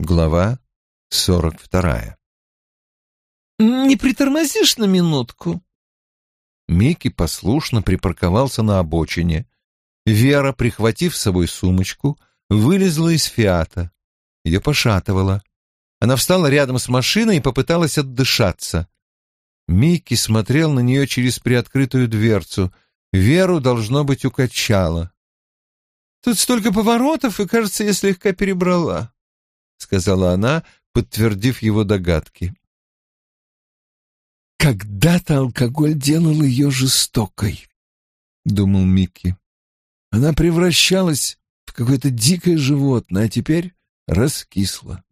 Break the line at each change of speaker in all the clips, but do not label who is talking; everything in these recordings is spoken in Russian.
Глава сорок вторая.
«Не притормозишь на минутку?»
Микки послушно припарковался на обочине. Вера, прихватив с собой сумочку, вылезла из фиата. Ее пошатывало. Она встала рядом с машиной и попыталась отдышаться. Микки смотрел на нее через приоткрытую дверцу. Веру, должно быть, укачало.
«Тут столько поворотов, и, кажется, я слегка перебрала», — сказала она, подтвердив его догадки.
«Когда-то алкоголь делал ее жестокой», — думал Микки. Она превращалась в какое-то дикое животное, а теперь раскисла.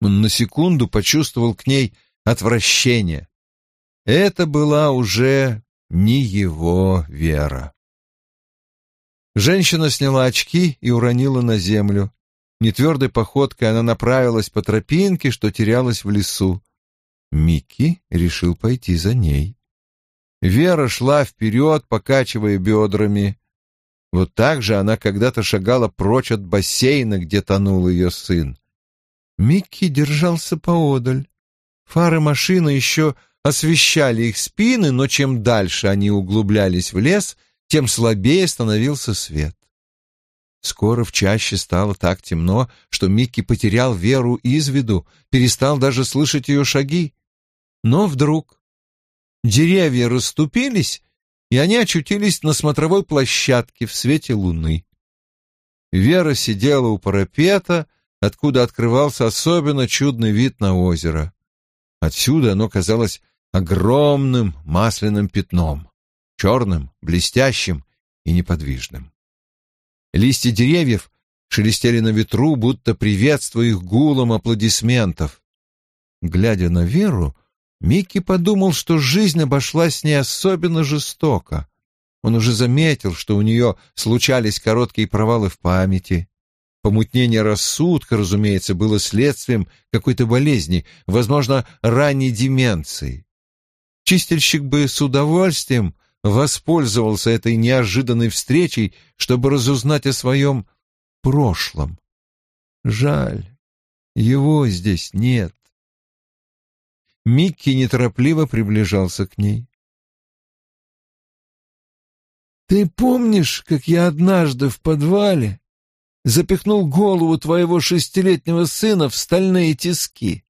Он на секунду почувствовал к ней отвращение. Это была уже не его вера. Женщина сняла очки и уронила на землю. Нетвердой походкой она направилась по тропинке, что терялась в лесу. Микки решил пойти за ней. Вера шла вперед, покачивая бедрами. Вот так же она когда-то шагала прочь от бассейна, где тонул ее сын. Микки держался поодаль. Фары машины еще освещали их спины, но чем дальше они углублялись в лес, тем слабее становился свет. Скоро в чаще стало так темно, что Микки потерял веру из виду, перестал даже слышать ее шаги. Но вдруг деревья расступились, и они очутились на смотровой площадке в свете луны. Вера сидела у парапета, откуда открывался особенно чудный вид на озеро. Отсюда оно казалось огромным масляным пятном, черным, блестящим и неподвижным. Листья деревьев шелестели на ветру, будто приветствуя их гулом аплодисментов. Глядя на Веру, Микки подумал, что жизнь обошлась с ней особенно жестоко. Он уже заметил, что у нее случались короткие провалы в памяти. Помутнение рассудка, разумеется, было следствием какой-то болезни, возможно, ранней деменции. Чистильщик бы с удовольствием воспользовался этой неожиданной встречей, чтобы разузнать о своем прошлом. Жаль, его здесь нет. Микки неторопливо приближался к ней.
«Ты помнишь, как я однажды в подвале запихнул голову твоего шестилетнего сына в стальные тиски?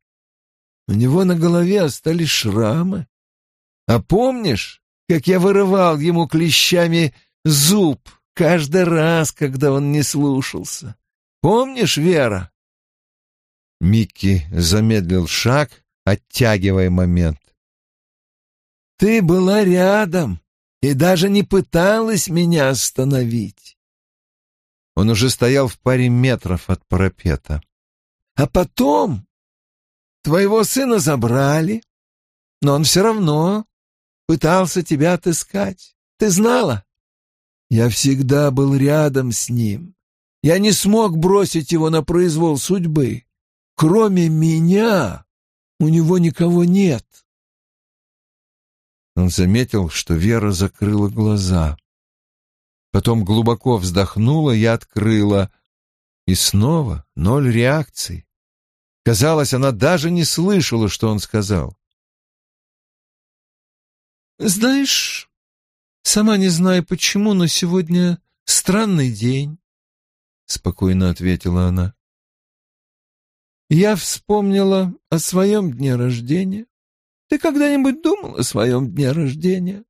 У него на голове остались шрамы. А помнишь, как я вырывал ему клещами зуб каждый раз, когда он не слушался? Помнишь, Вера?»
Микки замедлил шаг, оттягивая момент.
«Ты была рядом и даже не пыталась меня остановить».
Он уже стоял в паре метров от парапета.
«А потом твоего сына забрали, но он все равно пытался тебя отыскать. Ты знала? Я всегда был рядом с ним. Я не смог бросить его на произвол судьбы. Кроме меня, у него никого нет.
Он заметил, что Вера закрыла глаза. Потом глубоко вздохнула и открыла. И снова ноль реакции. Казалось, она даже не слышала, что он сказал.
«Знаешь, сама не знаю почему, но сегодня странный день», — спокойно ответила она. Я вспомнила о своем дне рождения. Ты когда-нибудь думал о своем дне рождения?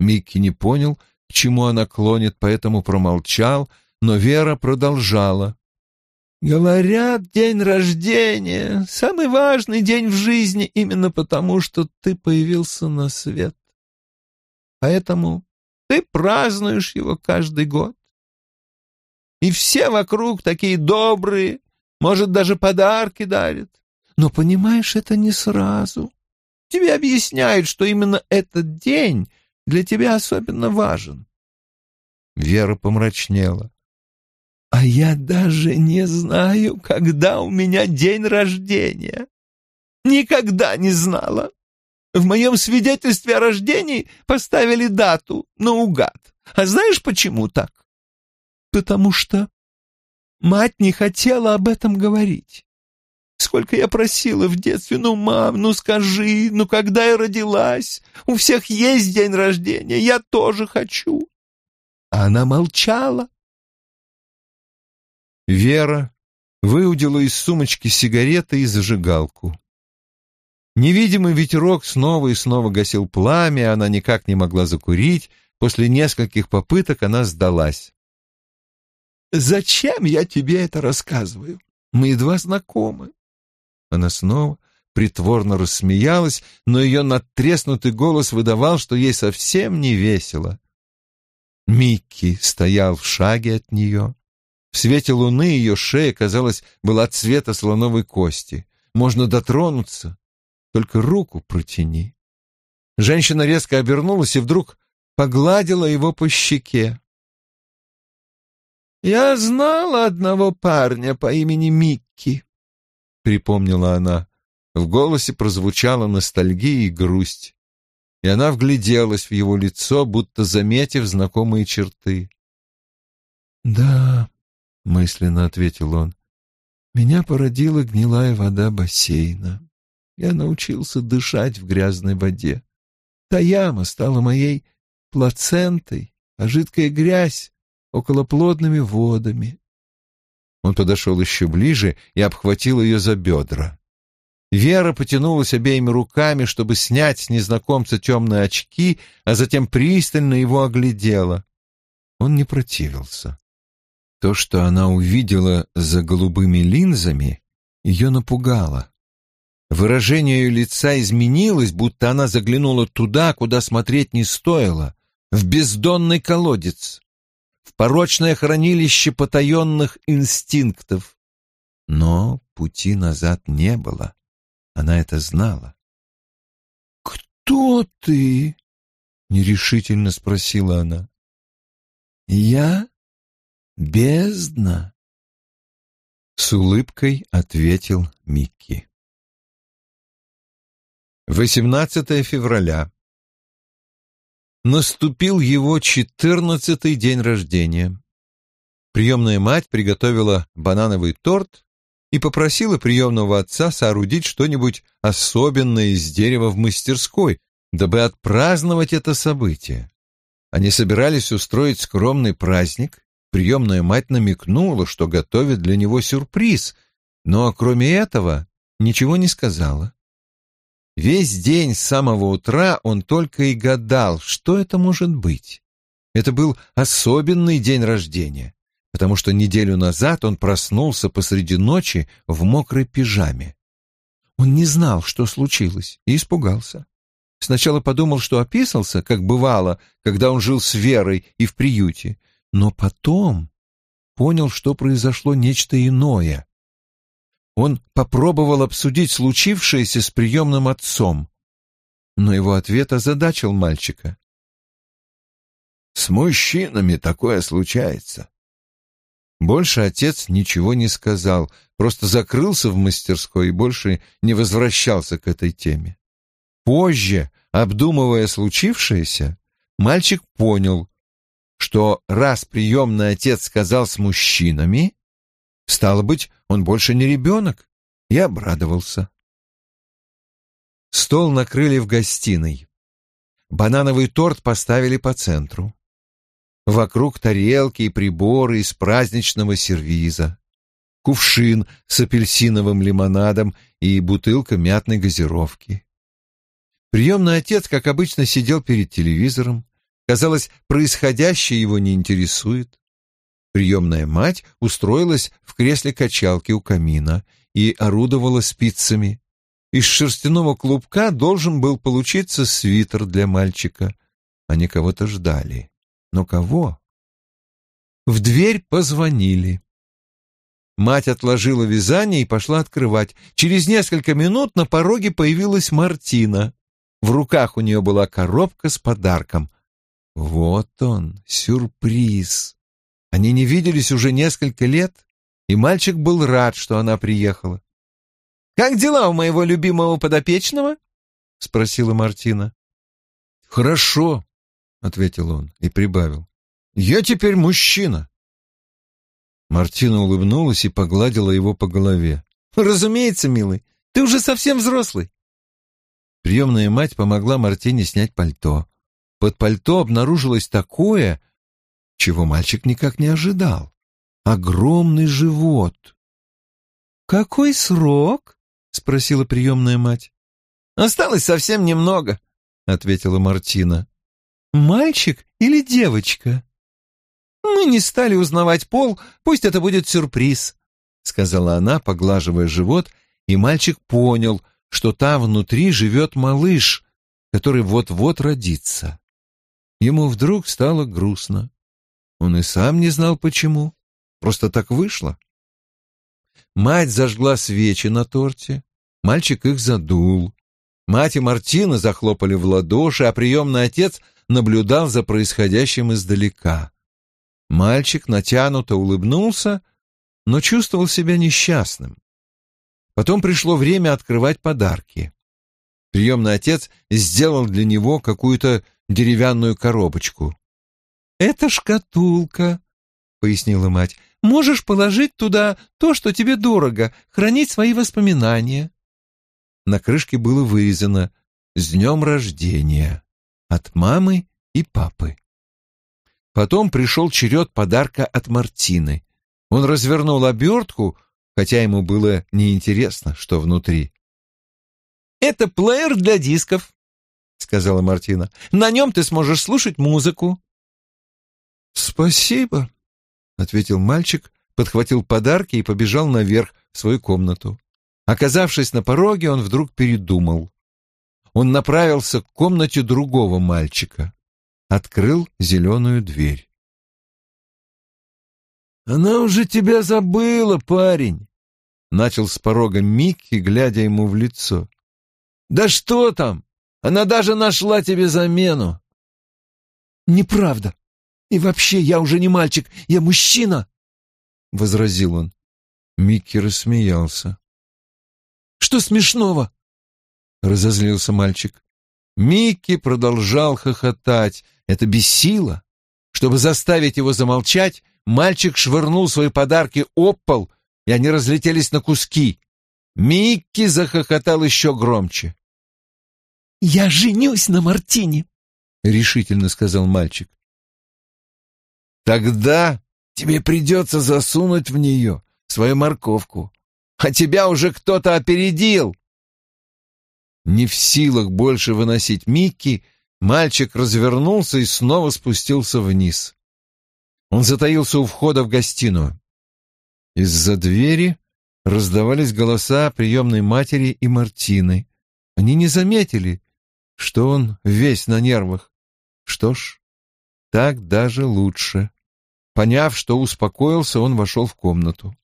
Микки не понял, к чему она клонит, поэтому промолчал, но Вера продолжала.
Говорят, день рождения — самый важный день в жизни именно потому, что ты появился на свет. Поэтому ты празднуешь его каждый год. И все вокруг такие добрые, может, даже подарки дарит. Но, понимаешь, это не сразу. Тебе объясняют, что именно этот день для тебя особенно важен.
Вера помрачнела.
А я даже не знаю, когда у меня день рождения. Никогда не знала. В моем свидетельстве о рождении поставили дату наугад. А знаешь, почему так? Потому что Мать не хотела об этом говорить. Сколько я просила в детстве, ну, мам, ну скажи, ну когда я родилась? У всех есть день рождения, я тоже хочу. А она молчала.
Вера выудила из сумочки сигареты и зажигалку. Невидимый ветерок снова и снова гасил пламя, она никак не могла закурить. После нескольких попыток она сдалась.
«Зачем я тебе это рассказываю? Мы едва знакомы».
Она снова притворно рассмеялась, но ее надтреснутый голос выдавал, что ей совсем не весело. Микки стоял в шаге от нее. В свете луны ее шея, казалось, была цвета слоновой кости. Можно дотронуться, только руку протяни. Женщина резко обернулась и вдруг погладила его по щеке.
«Я знала одного парня по имени Микки», — припомнила она.
В голосе прозвучала ностальгия и грусть, и она вгляделась в его лицо, будто заметив знакомые черты.
«Да», — мысленно ответил он, — «меня породила гнилая вода бассейна. Я научился дышать в грязной воде. Та яма стала моей плацентой, а жидкая грязь — околоплодными водами».
Он подошел еще ближе и обхватил ее за бедра. Вера потянулась обеими руками, чтобы снять с незнакомца темные очки, а затем пристально его оглядела. Он не противился. То, что она увидела за голубыми линзами, ее напугало. Выражение ее лица изменилось, будто она заглянула туда, куда смотреть не стоило, в бездонный колодец, в порочное хранилище потаенных инстинктов. Но пути назад не было. Она это знала.
«Кто ты?» — нерешительно спросила она. «Я бездна», —
с улыбкой ответил Микки. 18 февраля. Наступил его четырнадцатый день рождения. Приемная мать приготовила банановый торт и попросила приемного отца соорудить что-нибудь особенное из дерева в мастерской, дабы отпраздновать это событие. Они собирались устроить скромный праздник. Приемная мать намекнула, что готовит для него сюрприз, но кроме этого ничего не сказала. Весь день с самого утра он только и гадал, что это может быть. Это был особенный день рождения потому что неделю назад он проснулся посреди ночи в мокрой пижаме. Он не знал, что случилось, и испугался. Сначала подумал, что описался, как бывало, когда он жил с Верой и в приюте, но потом понял, что произошло нечто иное. Он попробовал обсудить случившееся с приемным отцом, но его ответ озадачил мальчика. «С мужчинами такое случается. Больше отец ничего не сказал, просто закрылся в мастерской и больше не возвращался к этой теме. Позже, обдумывая случившееся, мальчик понял, что раз приемный отец сказал с мужчинами, стало быть, он больше не ребенок, и обрадовался. Стол накрыли в гостиной. Банановый торт поставили по центру. Вокруг тарелки и приборы из праздничного сервиза, кувшин с апельсиновым лимонадом и бутылка мятной газировки. Приемный отец, как обычно, сидел перед телевизором. Казалось, происходящее его не интересует. Приемная мать устроилась в кресле качалки у камина и орудовала спицами. Из шерстяного клубка должен был получиться свитер для мальчика. Они кого-то ждали. Но кого? В дверь позвонили. Мать отложила вязание и пошла открывать. Через несколько минут на пороге появилась Мартина. В руках у нее была коробка с подарком. Вот он, сюрприз. Они не виделись уже несколько лет, и мальчик был рад, что она приехала. «Как дела у моего любимого подопечного?» — спросила Мартина. «Хорошо», — ответил он и прибавил. «Я теперь мужчина». Мартина улыбнулась и погладила его по голове.
«Разумеется, милый, ты уже совсем взрослый».
Приемная мать помогла Мартине снять пальто. Под пальто обнаружилось такое, чего мальчик никак не ожидал. Огромный живот.
«Какой срок?» — спросила приемная мать. «Осталось совсем немного», — ответила Мартина. «Мальчик или девочка?» «Мы не стали узнавать пол, пусть это будет сюрприз», — сказала она, поглаживая живот, и мальчик понял, что там внутри живет малыш, который вот-вот родится. Ему вдруг стало грустно. Он и сам не знал почему, просто так вышло. Мать зажгла свечи на торте, мальчик их задул. Мать и Мартина захлопали в ладоши, а приемный отец наблюдал за происходящим издалека. Мальчик натянуто улыбнулся, но чувствовал себя несчастным. Потом пришло время открывать подарки. Приемный отец сделал для него какую-то деревянную коробочку. «Это шкатулка», — пояснила мать. «Можешь положить туда то, что тебе дорого, хранить свои воспоминания». На крышке было вырезано «С днем рождения» от мамы и папы. Потом пришел черед подарка от Мартины. Он развернул обертку, хотя ему было неинтересно, что внутри. «Это плеер для дисков», — сказала Мартина. «На нем ты сможешь слушать музыку».
«Спасибо», — ответил мальчик, подхватил подарки и побежал наверх в свою комнату. Оказавшись на пороге, он вдруг передумал. Он направился к комнате другого мальчика. Открыл зеленую дверь.
«Она уже тебя забыла, парень», — начал с порога Микки, глядя ему в лицо. «Да что там? Она даже нашла тебе замену». «Неправда. И вообще, я уже не мальчик, я мужчина», — возразил он.
Микки рассмеялся.
«Что смешного?» — разозлился мальчик.
Микки продолжал хохотать. Это бесило. Чтобы заставить его замолчать, мальчик швырнул свои подарки об пол, и они разлетелись на куски. Микки захохотал еще громче.
«Я женюсь на Мартине», —
решительно сказал мальчик. «Тогда тебе придется засунуть в нее свою морковку, а тебя уже кто-то опередил». Не в силах больше выносить Микки, мальчик развернулся и снова спустился вниз. Он затаился у входа в гостиную. Из-за двери раздавались голоса приемной матери и Мартины. Они не заметили, что он весь на нервах. Что ж, так даже лучше. Поняв, что успокоился, он вошел в комнату.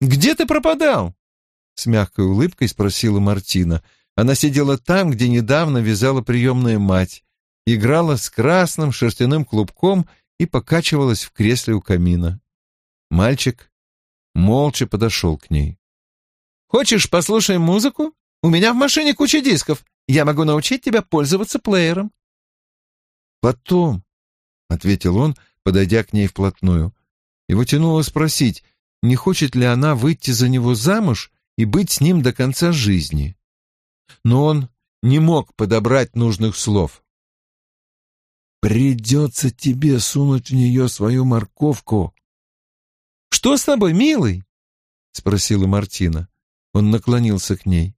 «Где ты пропадал?» — с мягкой улыбкой спросила Мартина. Она сидела там, где недавно вязала приемная мать, играла с красным шерстяным клубком и покачивалась в кресле у камина. Мальчик молча подошел к ней. «Хочешь, послушаем музыку? У меня в машине куча дисков. Я могу научить тебя пользоваться плеером».
«Потом», — ответил он, подойдя к ней вплотную. Его тянуло спросить, не хочет ли она выйти за него замуж и быть с ним до конца жизни. Но он не мог подобрать нужных слов.
«Придется тебе сунуть в нее свою морковку».
«Что с тобой, милый?» — спросила Мартина. Он наклонился к ней.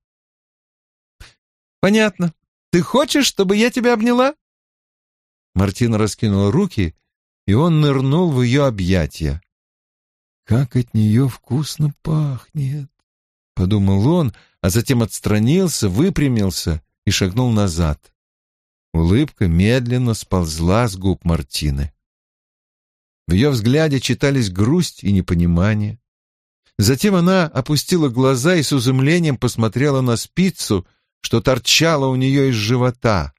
«Понятно. Ты хочешь, чтобы я тебя обняла?» Мартина раскинула руки, и он нырнул в ее объятия.
«Как от нее вкусно пахнет!»
— подумал он, а затем отстранился, выпрямился и шагнул назад. Улыбка медленно сползла с губ Мартины. В ее взгляде читались грусть и непонимание. Затем она опустила глаза и с изумлением посмотрела на спицу, что торчало у нее из живота.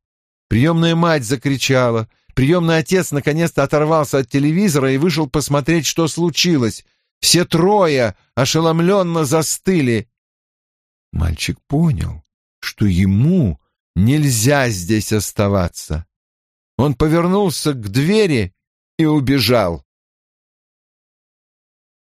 Приемная мать закричала. Приемный отец наконец-то оторвался от телевизора и вышел посмотреть, что случилось. Все трое ошеломленно застыли. Мальчик понял, что ему нельзя здесь оставаться. Он повернулся к двери и убежал.